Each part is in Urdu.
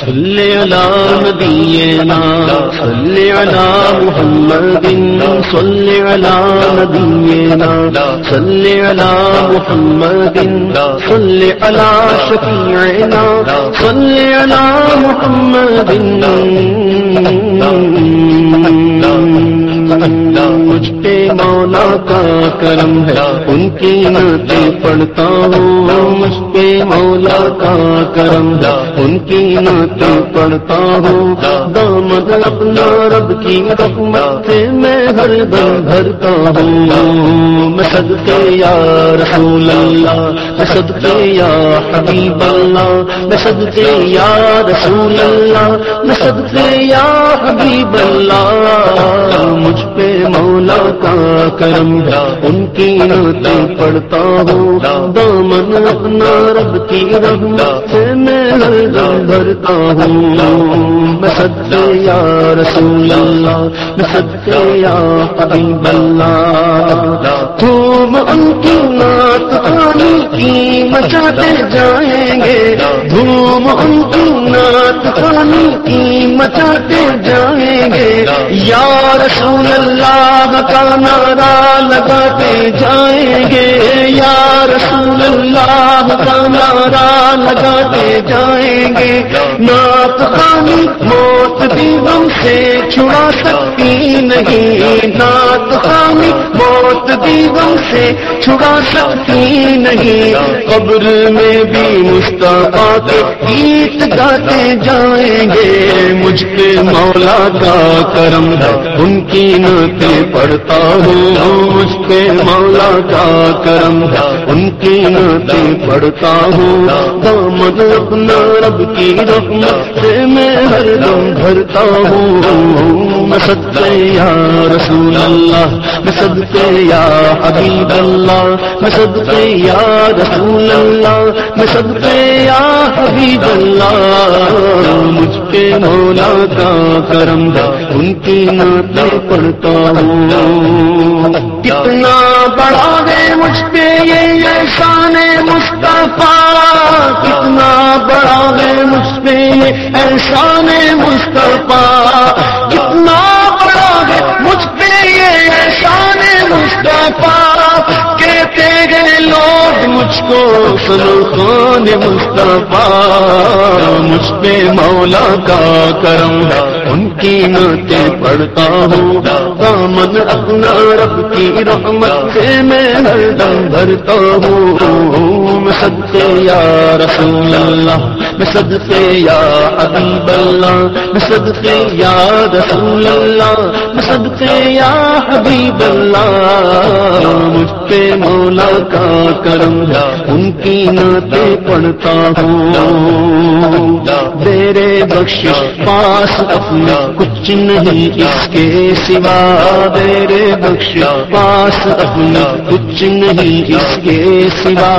صلی علی نبینا محمد صلی علی نبینا محمد صلی شفیعنا صلی علی محمد مجھ پہ مولا کا کرم ہے، ان کی نعتیں پڑھتا ہوں۔ مجھ پہ مولا کا کرم ہے، ان کی نعتیں پڑھتا ہوں۔ دامد اپنا رب کی رحمت سے میں ہر دم بھرتا ہوں۔ میں صدقے یا رسول اللہ، میں صدقے یا حبیب اللہ، میں صدقے یا رسول اللہ، میں صدقے یا حبیب اللہ۔ کرم ہے ان کی نعتیں پڑھتا ہوں۔ دامن اپنا رب کی رحمت سے میں ہر دم بھرتا ہوں۔ میں سچے یا رسول اللہ، میں سچے یا حبیب اللہ۔ تم ان کی نعت آنی کی مچاتے جائیں گے۔ دھوم ان کی نعت آنی کی مچاتے جائیں گے۔ یا رسول اللہ کا نعرہ لگاتے جائیں گے۔ یا رسول اللہ کا نعرہ لگاتے جائیں گے۔ نعت خانی موت بھی غم سے چھڑا سکتی نہیں۔ نعت خانی موت بھی غم سے چھڑا سکتی نہیں۔ قبر میں بھی مستعفیٰ کے گیت گاتے جائیں گے۔ مجھ پہ مولا کا کرم ہے، ان کی نعتیں پڑھتا ہوں۔ مجھ پہ مولا کا کرم ہے، ان کی نعتیں پڑھتا ہوں۔ دامن اپنا رب کی رحمت سے میں ہر دم بھرتا ہوں۔ میں صدقے یا رسول اللہ، میں صدقے یا حبیب اللہ، میں صدقے یا رسول اللہ، میں صدقے یا حبیب اللہ۔ مجھ پہ مولا کا کرم ہے ان کی نعتیں پڑھتا ہوں۔ کتنا بڑا ہے مجھ پہ یہ احسان مصطفیٰ۔ کتنا بڑا ہے مجھ پہ یہ احسان مصطفیٰ۔ کتنا بڑا ہے مجھ پہ یہ احسان مصطفیٰ۔ کہتے گئے لوگ مجھ کو سلو خان مصطفیٰ مجھ پہ مولا کا کرم ان کی نعتیں پڑھتا ہوں۔ دامن اپنا رب کی رحمت سے میں ہر دم بھرتا ہوں۔ میں صدقے یا رسول اللہ۔ میں صدقے یا حبیب اللہ۔ میں صدقے یا رسول اللہ۔ میں صدقے یا حبیب اللہ۔ مجھ پہ مولا کا کرم ان کی نعتیں پڑھتا ہوں میرے بخش پاس اپنا کچھ نہیں اس کے سوا میرے بخش پاس اپنا کچھ نہیں اس کے سوا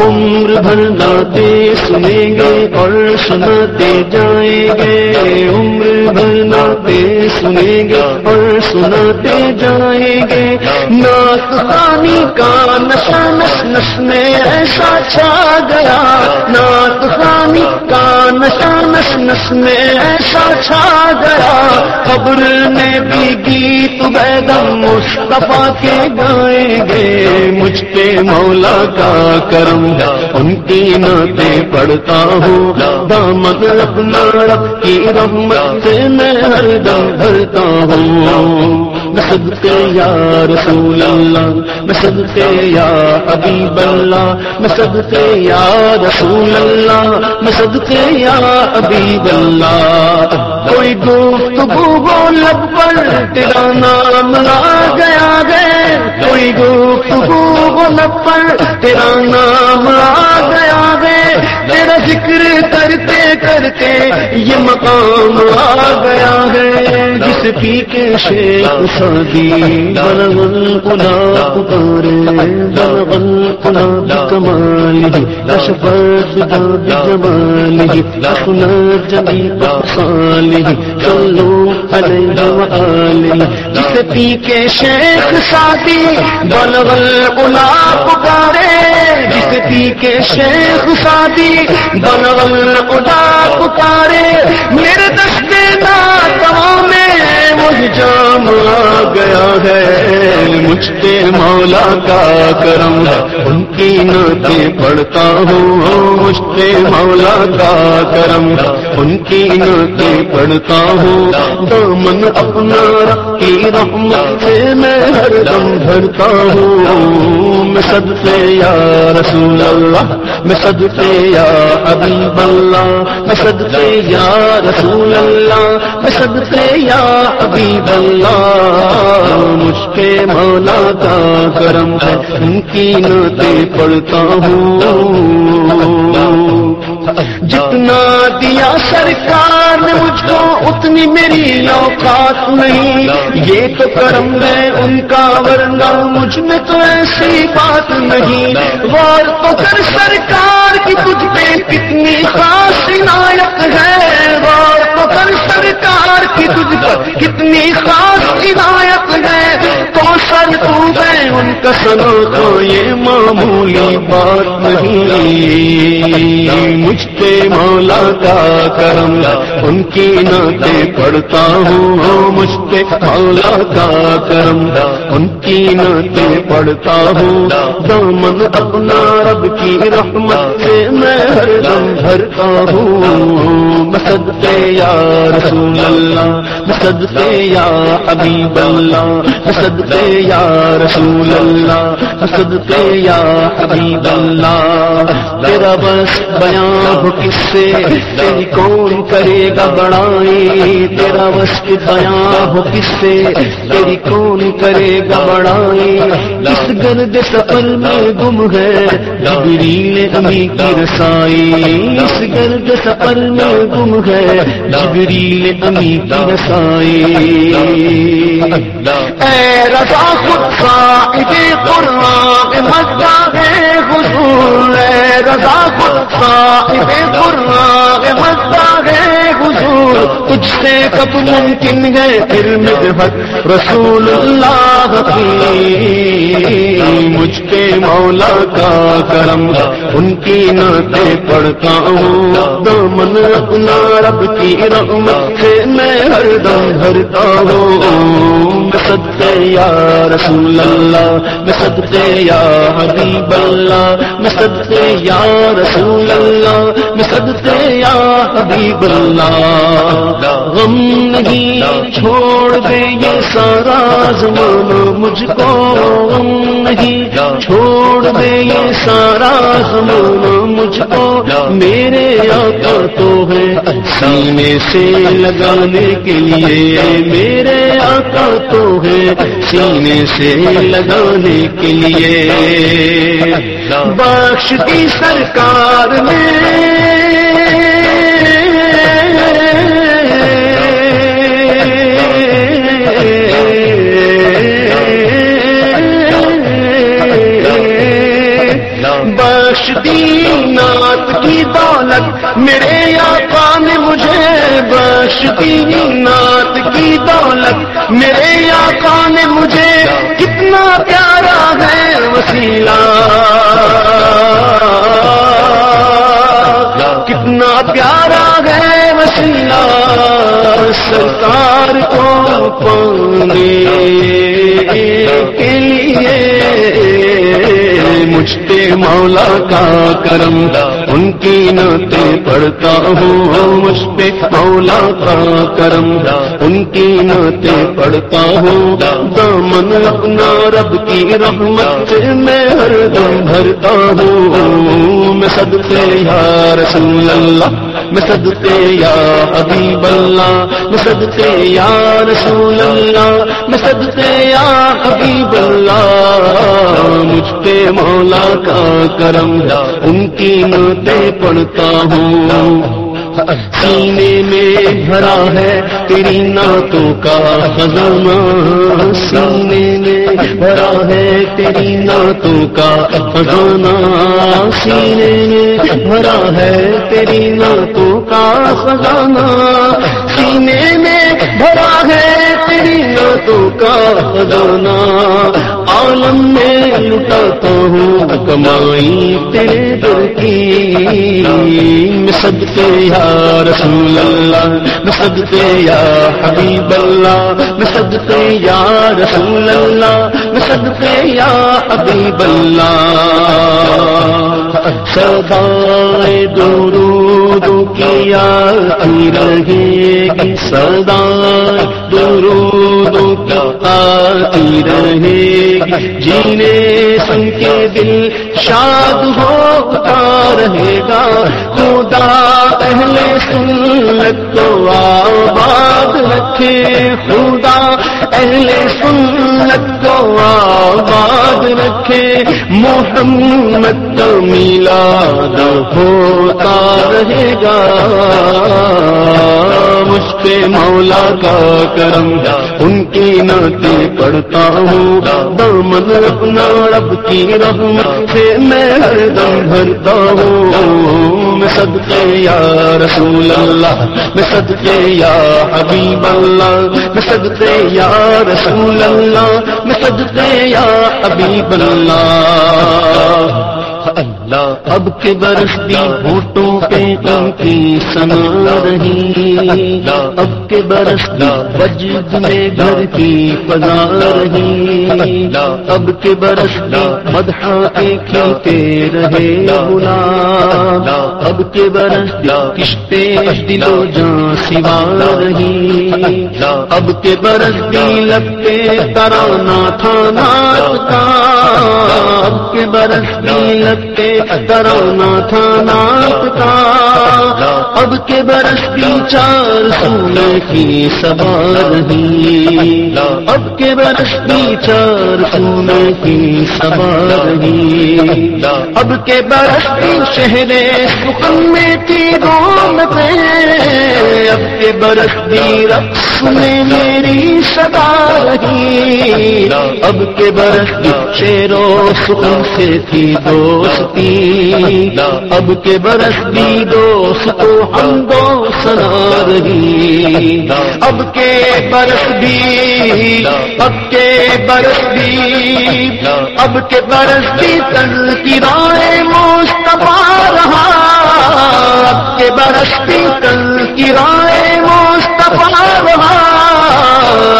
عمر بھر ناتے سنیں گے اور سناتے جائیں گے عمر بھر ناتے سنیں گے اور سناتے جائیں گے نعت خانی کا نشہ نس نس میں ایسا چھا گیا۔ نعت خانی کا نشہ نس نس میں ایسا چھا گیا۔ قبر میں بھی گیت بیدم مصطفیٰ کے گائیں گے۔ مجھ پہ مولا کا کرم ہے، ان کی نعتیں پڑھتا ہوں۔ دامد اپنا رب کی رحمت سے میں ہر دم بھرتا ہوں۔ صدقے یا رسول اللہ میں صدقے یا حبیب اللہ میں صدقے یا رسول اللہ میں صدقے یا حبیب اللہ۔ کوئی گفتگو وہ لب پر، تیرا نام آ گیا گئے کوئی گفتگو وہ لب پر، تیرا نام آ گیا گئے تیرا ذکر کرتے کرتے یہ مقام آ گیا ہے، جس پی کے شیخ سادی بلغل کلا پکارے بلغل کلا کمال اشفت جمال سنا جمی سال چلو جس پی کے شیخ سادی بلغل الا پکارے، جس پی کے شیخ سادی بلغل پکارے، میرے دستے نا تمام مجھ جام آ گیا ہے۔ مجھ کے مولا کا کرم ان کی نعتیں پڑھتا ہوں۔ مجھ کے مولا کا کرم ان کی نعتیں پڑھتا ہوں۔ دامن اپنا رکھی رحمت سے میں ہر دم بھرتا ہوں۔ میں سد سے یا رسول اللہ، میں سد سے یا حبیب اللہ، میں یا رسول اللہ، میں یا حبیب اللہ۔ مجھ کے مولا کا کرم ہے، ان کی نعتیں پڑھتا ہوں۔ جتنا دیا سرکار نے مجھ کو، اتنی میری اوقات نہیں۔ یہ تو کرم ہے ان کا، ورنہ مجھ میں تو ایسی بات نہیں۔ غور تو کر سرکار کی، تجھ پہ کتنی خاص عنایت ہے۔ غور تو کر سرکار کی، تجھ پر کتنی خاص عنایت ہے۔ تو سر تو ان کا یہ معمولی بات نہیں۔ مجھ کے مولا کا کرم ان کی نعتیں پڑھتا ہوں۔ ہاں، مجھ پہ مولا کا کرم ان کی نعتیں پڑھتا ہوں۔ دامن اپنا رب کی رحمت سے میں ہر دم بھرتا ہوں۔ مسد سے یا رسول اللہ مسد سے یا حبیب اللہ مسد سے یا رسول اللہ مسد سے یا حبیب اللہ تیرا بس بیان ہو کس سے؟ تیری کون کرے گا بڑائی؟ تیرا بس بیان ہو کس سے؟ تیری کون کرے گا بڑائی؟ اس گرد سفر میں گم ہے؟ جبریل امی کی رسائی۔ اس گرد سفر میں گم ہے جبریل امی کی رسائی۔ اے رضا خود صاحب قرآن مزہ ہے حضور، اے رضا خود صاحب قرآن مزہ ہے حضور۔ تجھ سے کب ممکن ہے پھر مدحت رسول اللہ کی؟ مولا کا کرم ان کی نعتیں پڑھتا ہوں۔ دامن اپنا رب کی رحمت سے میں ہر دم بھرتا ہوں۔ صدقے یا رسول اللہ میں صدقے یا حبیب اللہ میں صدقے یا رسول اللہ میں صدقے یا حبیب اللہ غم نہیں چھوڑ دے یہ سارا زمانہ مجھ کو غم نہیں چھوڑ دے یہ سارا زمانہ مجھ کو میرے آقا تو ہے سینے سے لگانے کے لیے میرے آقا تو ہے سینے سے لگانے کے لیے بخش دی سرکار میں۔ بخش دی نات کی دولت میرے آقا نے مجھے کتنا پیارا ہے وسیلہ۔ کتنا پیارا ہے وسیلہ سرکار کو پانے کے لیے۔ مجھ پہ مولا کا کرم۔ ان کی نعتیں پڑھتا ہوں مجھ پہ مولا کا کرم۔ ان کی نعتیں پڑھتا ہوں۔ دامن اپنا رب کی رحمت میں ہر دم بھرتا ہوں۔ میں صدقے یا رسول اللہ۔ میں صدقے یا حبیب اللہ میں صدقے یا رسول اللہ میں صدقے یا حبیب اللہ۔ مجھ پہ مولا کا کرم ان کی نعتیں پڑھتا ہوں۔ سینے میں بھرا ہے تیری نعتوں کا خزانہ۔ سینے میں بھرا ہے تیری نعتوں کا خزانہ سینے میں بھرا ہے تیری نعتوں کا خزانہ۔ سینے میں بھرا ہے تیری نعتوں کا خزانہ، عالم میں لٹاتا ہوں کمائی تیرے دل کی۔ صدقے یا رسول اللہ، میں صدقے یا حبیب اللہ، میں صدقے یا رسول اللہ، میں صدقے یا حبیب اللہ۔ اچھا سدائے درود رہے گی سدا درود کی رہے گی جینے سن کے دل شاد ہوتا رہے گا۔ خدا اہل سنت کو آباد رکھے، خدا اہل سنت کو آباد رکھے محمد کا میلاد ہوتا رہے گا۔ مجھ مولا کا کرم ان کی نعتیں پڑھتا ہوں۔ دامن اپنا رب کی رحمت سے میں ہر دم بھرتا ہوں۔ میں صدقے یا رسول اللہ، میں صدقے یا حبیب اللہ، میں صدقے یا رسول اللہ، میں صدقے یا حبیب اللہ۔ اب کے برس بھی ہوٹوں پہ ان کی سنا رہی۔ اب کے برس بھی وجد میں گھر کی فضا رہی۔ اب کے برس بھی مدحا کے کھیلتے رہے بلا اب کے برس بھی کشتے دلو جان سوا رہی۔ اب کے برس بھی لگتے ترانا تھا نات کا۔ اب کے برس بھی لگتے ترانا تھا ناپتا اب کے برس بھی چار سونے کی سوار رہی اب کے برس بھی چار سونے کی سوار رہی اب کے برس بھی شہر سکن میں کی روم اب کے برس بھی رقص میں میری سدا رہی۔ اب کے برس بھی شیرو سکن سے تھی دوستی۔ اب کے برس بھی دوست کو ہم دو سنا رہی۔ اب کے برس بھی، اب کے برس بھی، اب کے برس بھی تن کی رائے مستفا رہا۔ اب کے برس بھی تن کی رائے مستفا رہا۔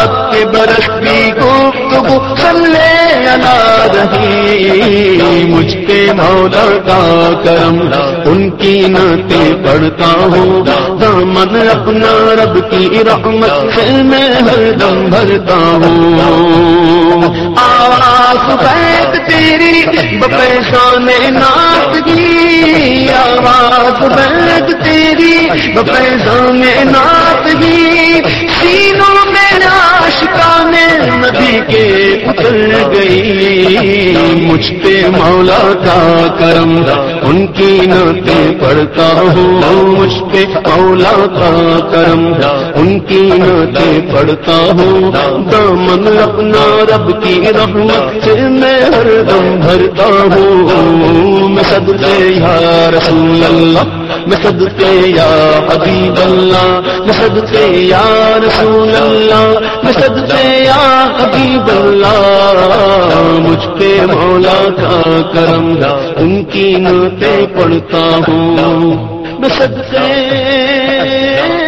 اب کے برس بھی گفتگو سلے انا رہی مجھ کے مولا کا کرم، ان کی نعتیں پڑھتا ہوں۔ دامن اپنا رب کی رحمت سے میں ہر دم بھرتا ہوں۔ آواز بیت تیری بپیشان نات کی۔ آواز بیت تیری بپیشان نات کی۔ مجھ پہ مولا کا کرم ان کی نعتیں پڑھتا ہوں مجھ پہ مولا کا کرم ان کی نعتیں پڑھتا ہوں، دامن اپنا رب کی رحمت سے میں ہر دم بھرتا ہوں۔ میں صدقے یا رسول اللہ، میں صدقے یا حبیب اللہ، میں صدقے یا رسول اللہ، میں صدقے یا حبیب اللہ۔ مجھ پہ مولا کا کرم ان کی نعتیں پہ پڑھتا ہوں۔ میں صدقے